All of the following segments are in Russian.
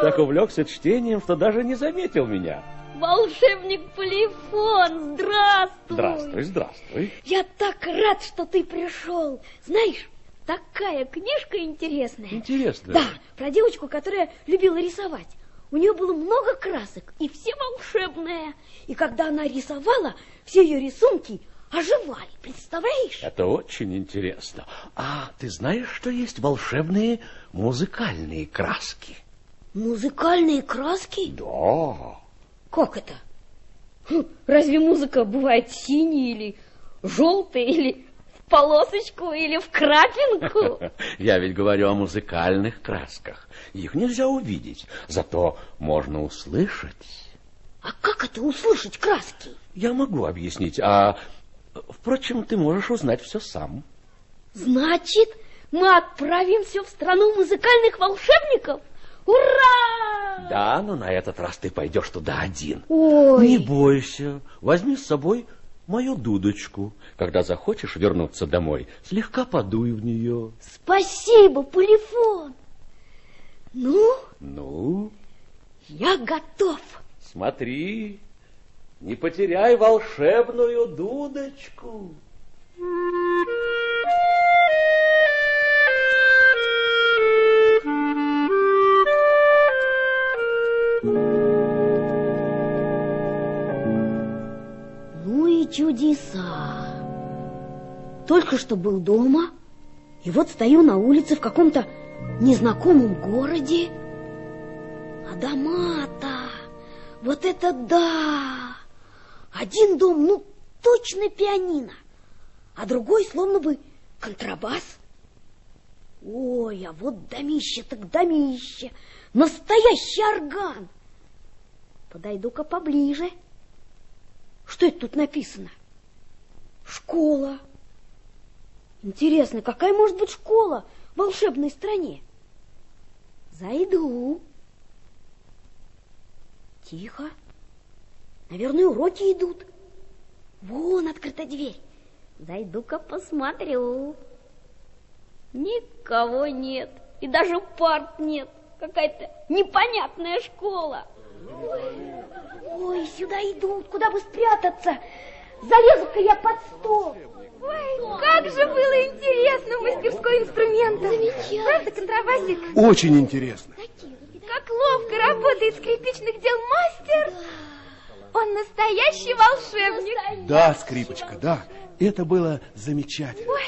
так увлекся чтением, что даже не заметил меня. Волшебник Полифон, здравствуй. Здравствуй, здравствуй. Я так рад, что ты пришел. Знаешь, такая книжка интересная. Интересная? Да, про девочку, которая любила рисовать. У нее было много красок, и все волшебные. И когда она рисовала, все ее рисунки оживали, представляешь? Это очень интересно. А ты знаешь, что есть волшебные музыкальные краски? Музыкальные краски? Да. Как это? Хм, разве музыка бывает синяя или желтая, или в полосочку, или в крапинку? Я ведь говорю о музыкальных красках. Их нельзя увидеть, зато можно услышать. А как это услышать краски? Я могу объяснить, а, впрочем, ты можешь узнать все сам. Значит, мы отправимся в страну музыкальных волшебников? Ура! Да, но на этот раз ты пойдешь туда один. Ой. Не бойся, возьми с собой мою дудочку. Когда захочешь вернуться домой, слегка подуй в нее. Спасибо, Полифон. Ну? Ну? Я готов. Смотри, не потеряй волшебную дудочку. Ну чудеса. Только что был дома, и вот стою на улице в каком-то незнакомом городе. А дома-то, вот это да! Один дом, ну, точно пианино, а другой словно бы контрабас. Ой, а вот домище так домище, настоящий орган. Подойду-ка поближе. Что это тут написано? Школа. Интересно, какая может быть школа в волшебной стране? Зайду. Тихо. Наверное, уроки идут. Вон открыта дверь. Зайду-ка посмотрю. Никого нет. И даже парт нет. Какая-то непонятная школа. Сюда идут. Куда бы спрятаться? Залезу-ка я под стол. Ой, как же было интересно в мастерской инструмента. Замечательно. Правда, контрабасик? Очень интересно. Как ловко работает скрипичных дел мастер. Он настоящий волшебник. Да, скрипочка, да. Это было замечательно. Ой,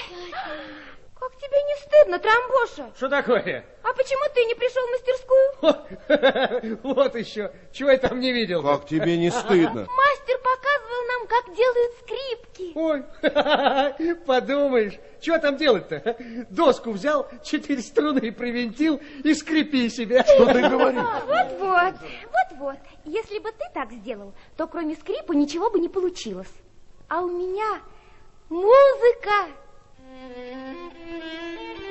как тебе не стыдно, тромбоша? Что такое? А почему ты не пришел в мастерскую? Вот еще. Чего я там не видел? Как тебе не стыдно? Мастер показывал нам, как делают скрипки. Ой, подумаешь, что там делать-то? Доску взял, четыре струны привинтил и скрипи себе. Что ты говоришь? Вот-вот, вот-вот. Если бы ты так сделал, то кроме скрипа ничего бы не получилось. А у меня музыка. Thank you.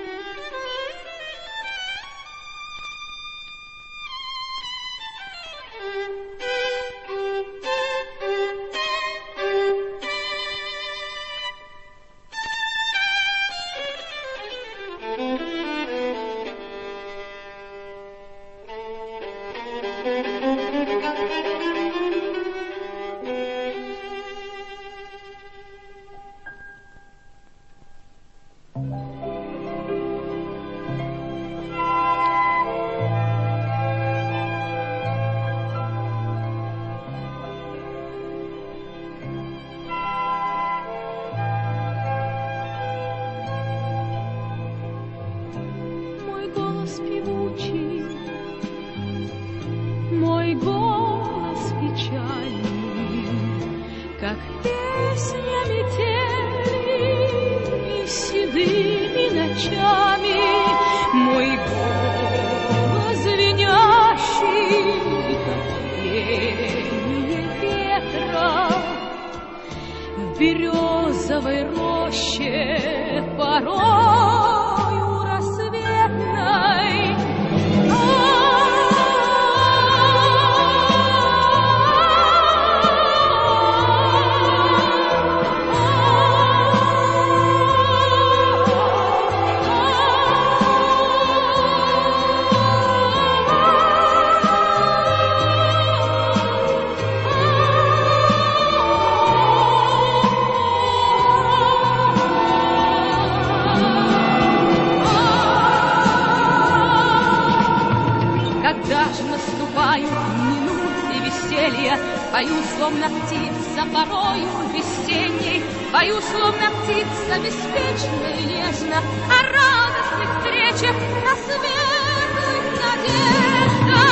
Словно птица порою весенней, Пою, словно птица беспечно и нежно О радостных встречах на светлых надеждах.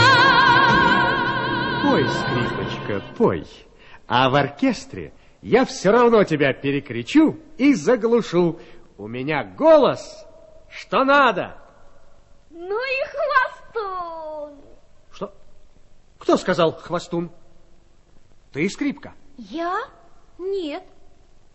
Пой, скрипочка, пой. А в оркестре я все равно тебя перекричу и заглушу. У меня голос, что надо. Ну и хвостун. Что? Кто сказал хвостун? Ты скрипка. Я? Нет.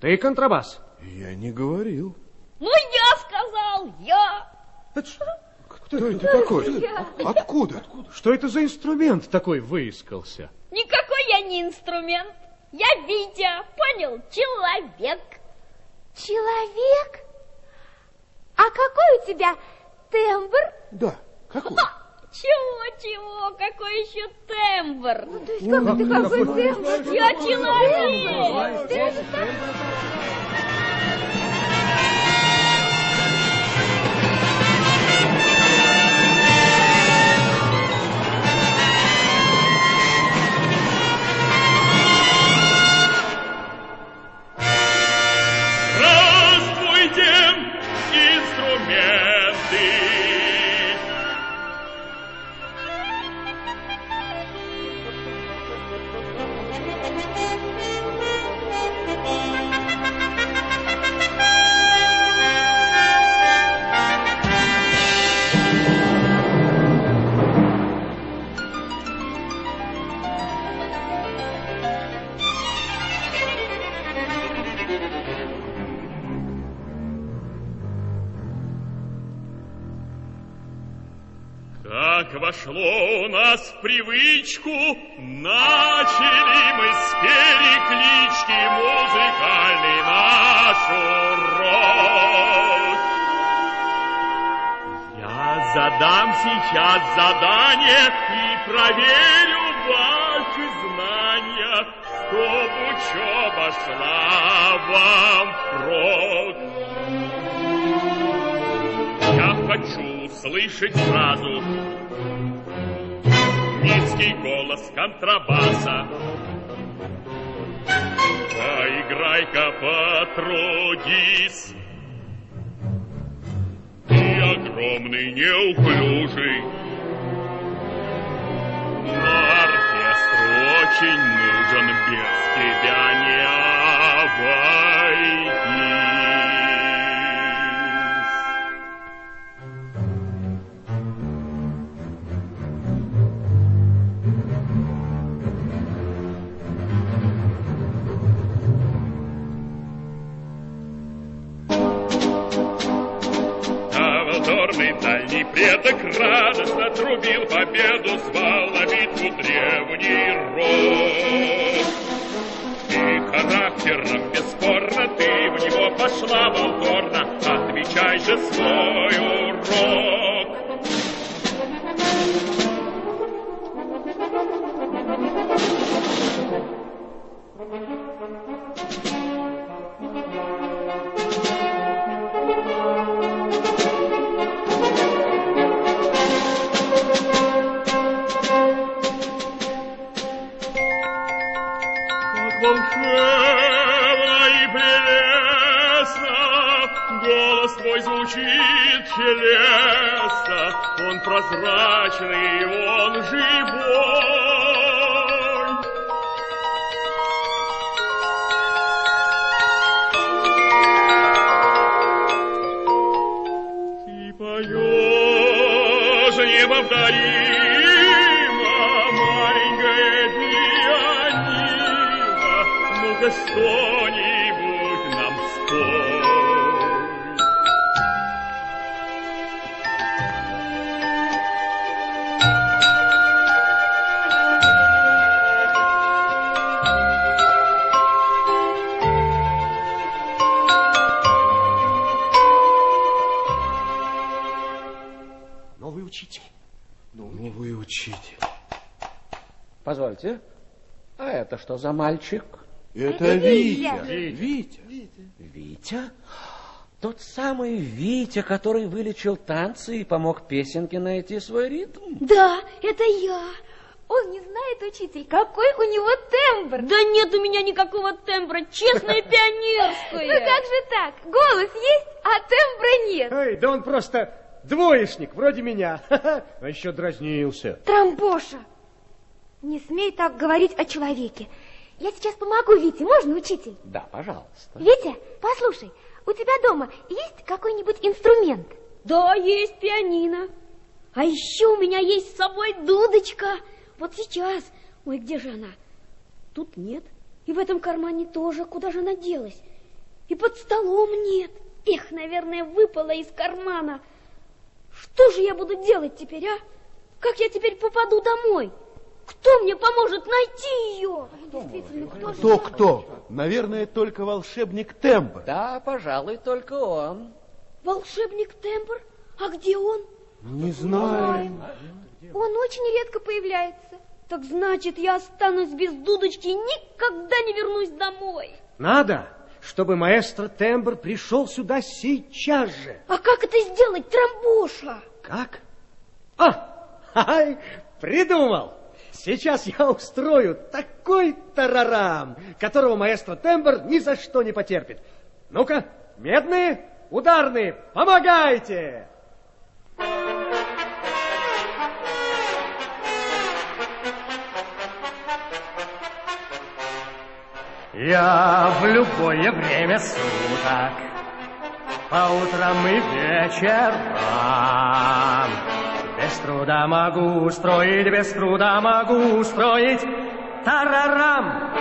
Ты контрабас. Я не говорил. Ну, я сказал, я. Это что? Кто это такой? Откуда? Что это за инструмент такой выискался? Никакой я не инструмент. Я Витя, понял? Человек. Человек? А какой у тебя тембр? Да, какой? Чего-чего? Какой еще тембр? Ну, то есть как ты какой тембр? Я человек. Нас в привычку, начали мы с переклички музыкальный наш урок. Я задам сейчас задание и проверю ваши знания, чтоб учеба шла вам впрок. Я хочу услышать сразу низкий голос контрабаса. Поиграй-ка, потрудись. Ты огромный, неуклюжий. Но оркестру очень Ну-ка что-нибудь нам спой. Новый учитель. Новый учитель. Позвольте, а это что за мальчик? Это, Это Витя. Витя. Витя. Витя? Тот самый Витя, который вылечил танцы и помог песенке найти свой ритм? Да, это я. Он не знает, учитель, какой у него тембр. Да нет у меня никакого тембра, честное Ну пионерское. как же так? Голос есть, а тембра нет. Ой, да он просто двоечник, вроде меня. А еще дразнился. Трамбоша, не смей так говорить о человеке. Я сейчас помогу Вите, можно, учитель? Да, пожалуйста. Витя, послушай, у тебя дома есть какой-нибудь инструмент? Да, есть пианино. А еще у меня есть с собой дудочка. Вот сейчас. Ой, где же она? Тут нет. И в этом кармане тоже. Куда же она делась? И под столом нет. Эх, наверное, выпала из кармана. Что же я буду делать теперь, а? Как я теперь попаду домой? Кто мне поможет найти ее? Действительно, кто же... Кто-кто? Наверное, только волшебник Тембр. Да, пожалуй, только он. Волшебник Тембр? А где он? Не знаю. Он очень редко появляется. Так значит, я останусь без дудочки и никогда не вернусь домой. Надо, чтобы маэстро Тембр пришел сюда сейчас же. А как это сделать, трамбоша? Как? А, ай, придумал. Сейчас я устрою такой тарарам, которого маэстро Тембр ни за что не потерпит. Ну-ка, медные, ударные, помогайте! Я в любое время суток, по утрам и вечерам, без труда могу устроить, без труда могу устроить. Тарарам,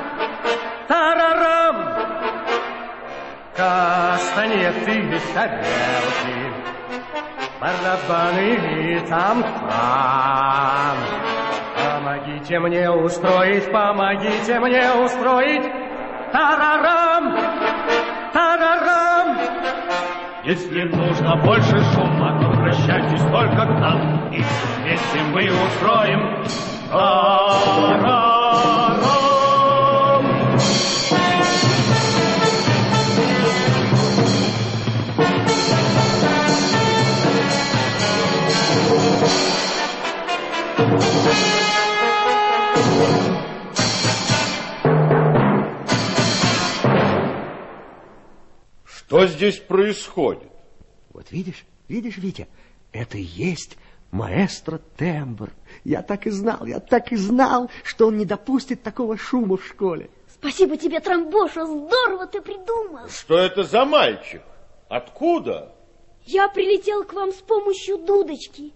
тарарам, кастанеты и тарелки, барабаны и там-там. Помогите мне устроить, помогите мне устроить. Тарарам, тарарам. Если нужно больше шума, то обращайтесь только к нам, и вместе мы устроим тарарам. Здесь происходит? Вот видишь, видишь, Витя, это и есть маэстро Тембр. Я так и знал, я так и знал, что он не допустит такого шума в школе. Спасибо тебе, трамбоша, здорово ты придумал. Что это за мальчик? Откуда? Я прилетел к вам с помощью дудочки,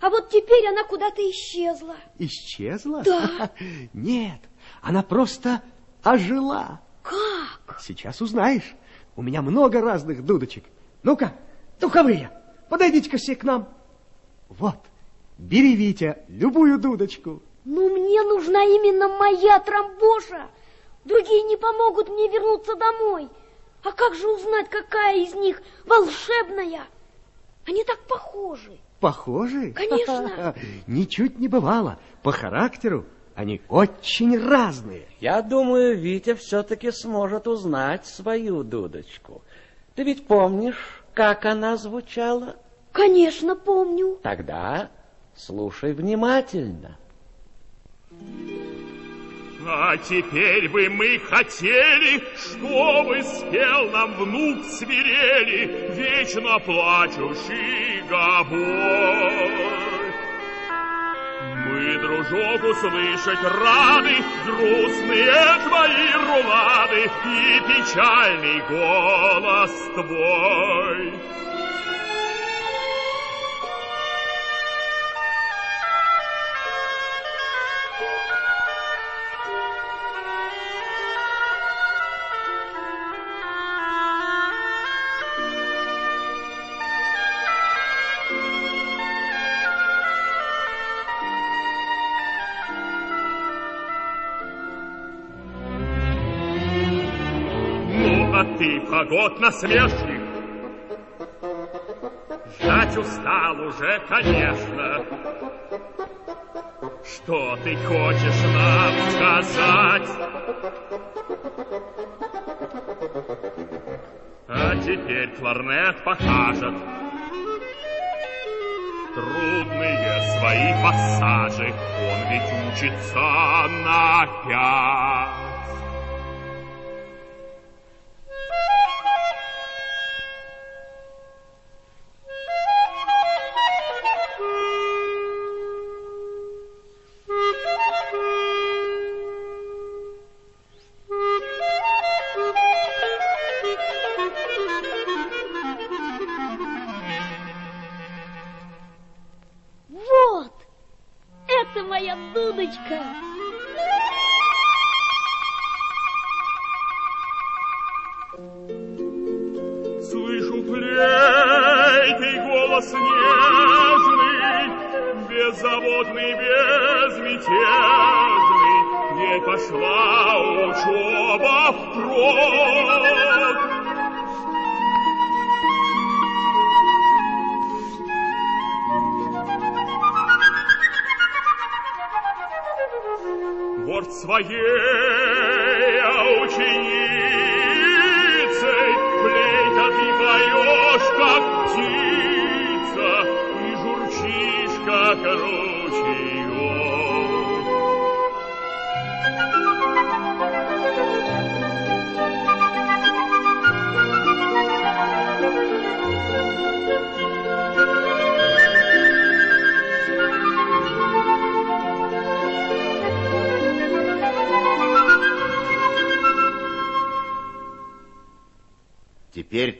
а вот теперь она куда-то исчезла. Исчезла? Да. Нет, она просто ожила. Как? Сейчас узнаешь. У меня много разных дудочек. Ну-ка, духовые, подойдите-ка все к нам. Вот, бери, Витя, любую дудочку. Ну, мне нужна именно моя трамбоша. Другие не помогут мне вернуться домой. А как же узнать, какая из них волшебная? Они так похожи. Похожи? Конечно. Ничуть не бывало. По характеру они очень разные. Я думаю, Витя все-таки сможет узнать свою дудочку. Ты ведь помнишь, как она звучала? Конечно, помню. Тогда слушай внимательно. А теперь бы мы хотели, чтобы спел нам внук свирели, вечно плачущий гобой. Мы, дружок, услышать рады грустные твои рулады и печальный голос твой. А ты, фагот насмешник, Жать устал уже, конечно. Что ты хочешь нам сказать? А теперь кларнет покажет Трудные свои пассажи, он ведь учится на пять. Моя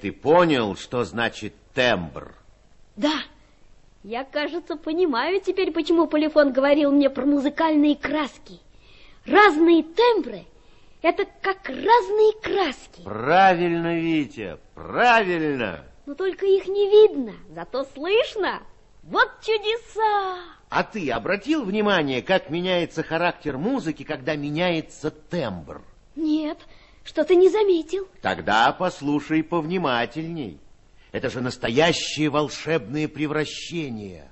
ты понял, что значит тембр. Да, я, кажется, понимаю теперь, почему Полифон говорил мне про музыкальные краски. Разные тембры — это как разные краски. Правильно, Витя, правильно. Но только их не видно, зато слышно. Вот чудеса! А ты обратил внимание, как меняется характер музыки, когда меняется тембр? Нет, что ты не заметил. Тогда послушай повнимательней. Это же настоящее волшебное превращение.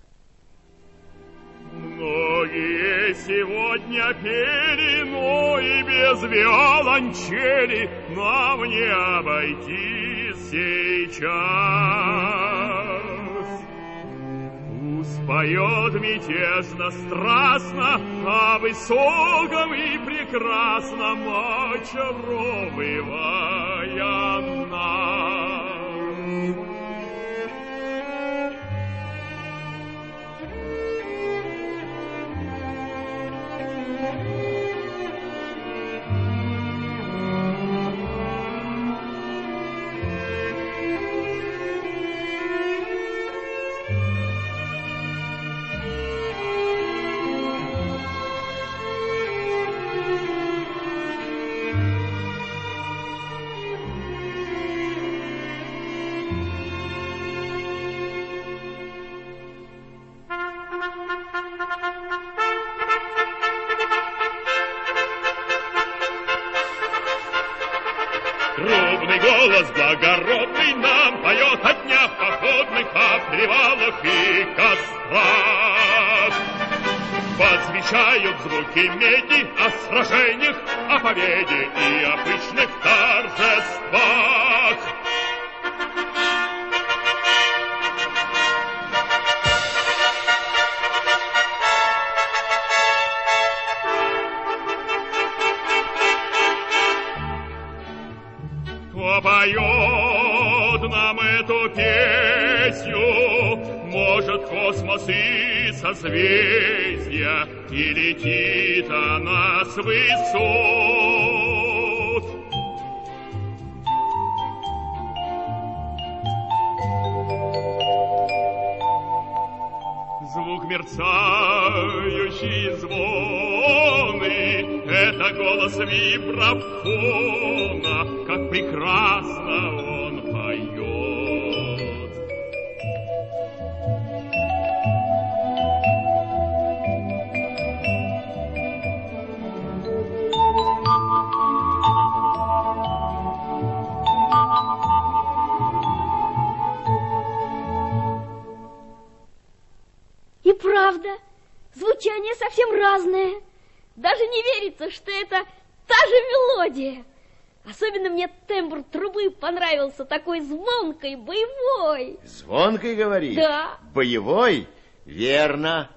Многие сегодня пели, но и без виолончели нам не обойтись сейчас. Пусть поет мятежно, страстно о высоком и прекрасном, очаровывая нас. Возвещают звуки меди о сражениях, о победе и о пышных торжествах. Кто поет нам эту песню, может космос и созвездия, и летит она с высот. Звук мерцающий звоны, это голос вибрафона, как прекрасно Даже не верится, что это та же мелодия. Особенно мне тембр трубы понравился, такой звонкой, боевой. Звонкой говоришь? Да. Боевой? Верно.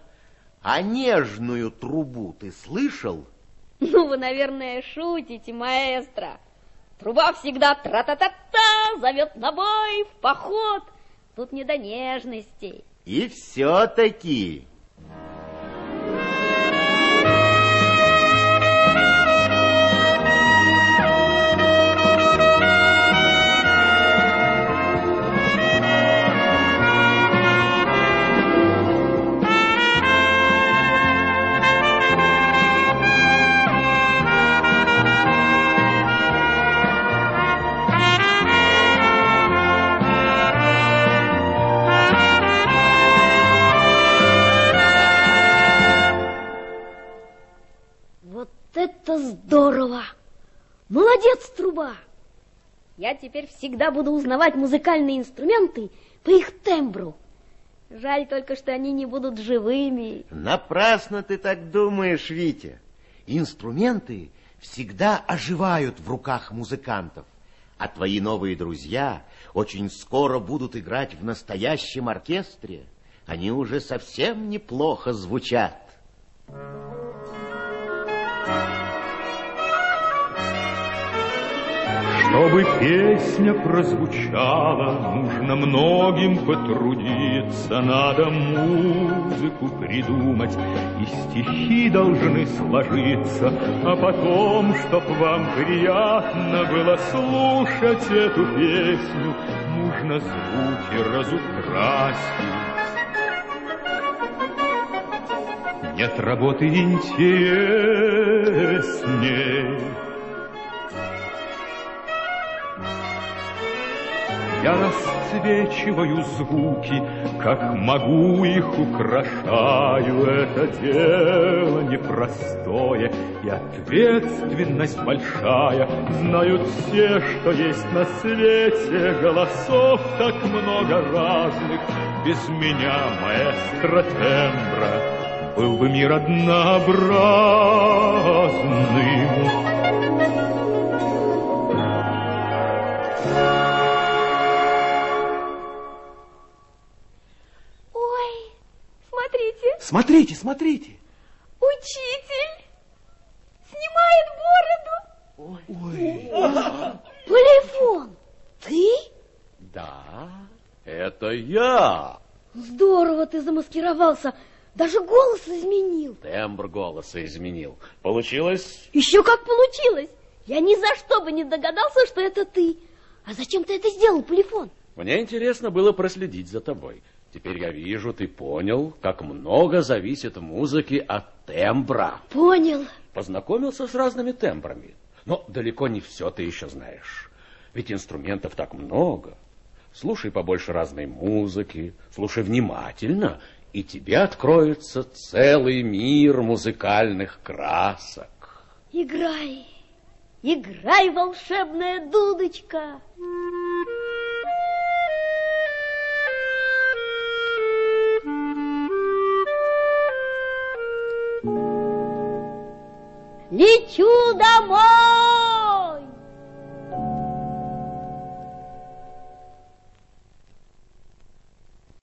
А нежную трубу ты слышал? Ну, вы, наверное, шутите, маэстро. Труба всегда тра-та-та-та, зовет на бой, в поход. Тут не до нежностей. И все-таки здорово! Молодец, труба! Я теперь всегда буду узнавать музыкальные инструменты по их тембру. Жаль только, что они не будут живыми. Напрасно ты так думаешь, Витя. Инструменты всегда оживают в руках музыкантов, а твои новые друзья очень скоро будут играть в настоящем оркестре. Они уже совсем неплохо звучат. Чтобы песня прозвучала, нужно многим потрудиться, надо музыку придумать, и стихи должны сложиться, а потом, чтоб вам приятно было слушать эту песню, нужно звуки разукрасить. Нет работы интересней, Я расцвечиваю звуки, как могу их украшаю. Это дело непростое и ответственность большая. Знают все, что есть на свете голосов так много разных. Без меня, маэстро тембра, был бы мир однообразным. Смотрите, Смотрите, учитель снимает бороду. Полифон, ты? Да, это я. Здорово ты замаскировался. Даже голос изменил. Тембр голоса изменил. Получилось... Еще как получилось. Я ни за что бы не догадался, что это ты. А зачем ты это сделал, Полифон? Мне интересно было проследить за тобой. Теперь я вижу, ты понял, как много зависит в музыке от тембра. Понял. Познакомился с разными тембрами. Но далеко не все ты еще знаешь. Ведь инструментов так много. Слушай побольше разной музыки, слушай внимательно, и тебе откроется целый мир музыкальных красок. Играй. Играй, волшебная дудочка. Лечу домой.